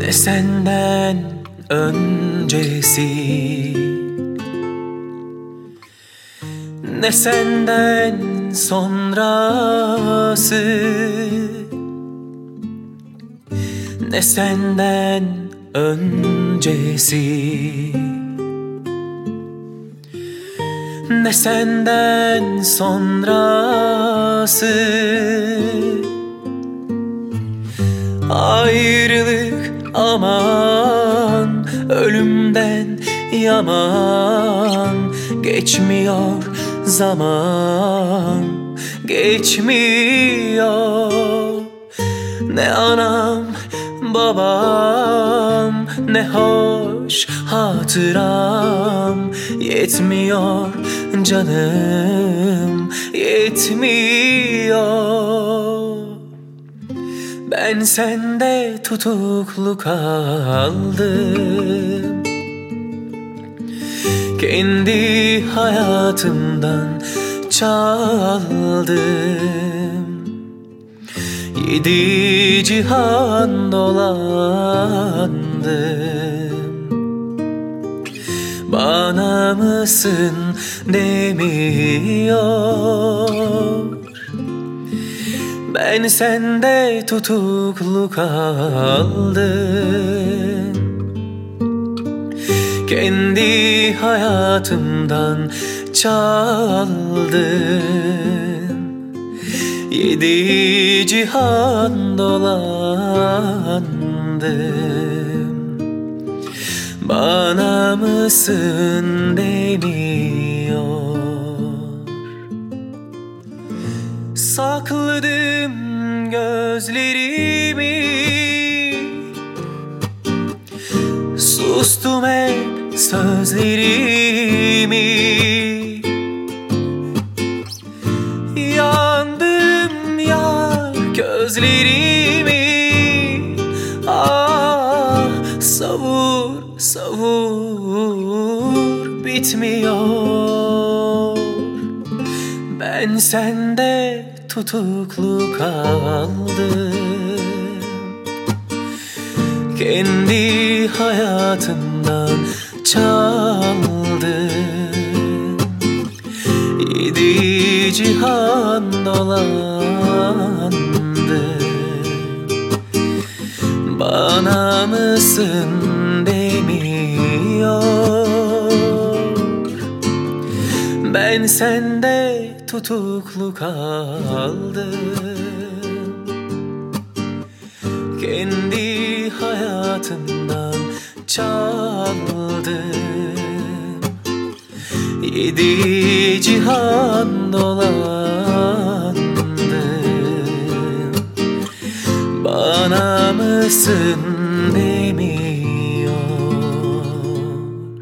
Ne senden öncesi? Ne senden sonrası? Ne senden öncesi? Ne senden sonrası aman Ölümden yaman. Geçmiyor zaman Geçmiyor. Ne anam babam Ne hoş hatıram. Yetmiyor canım Yetmiyor ben sende tutuklu kaldım Kendi hayatımdan çaldım. Yedi cihan dolandım. Bana mısın demiyor ben sende tutuklu kaldım Kendi hayatımdan çaldım. Yedi cihan dolandım. Bana mısın demiyor Gözlerimi. Sustum hep sözlerimi. Yandım ya gözlerimi. Ah savur savur bitmiyor. Ben sende tutuklu kaldım Kendi hayatımdan çaldım Yedi cihan dolandım Bana mısın demiyor? Ben sende tutuklu kaldım Kendi hayatımdan çaldım Yedi cihan dolandım Bana mısın diye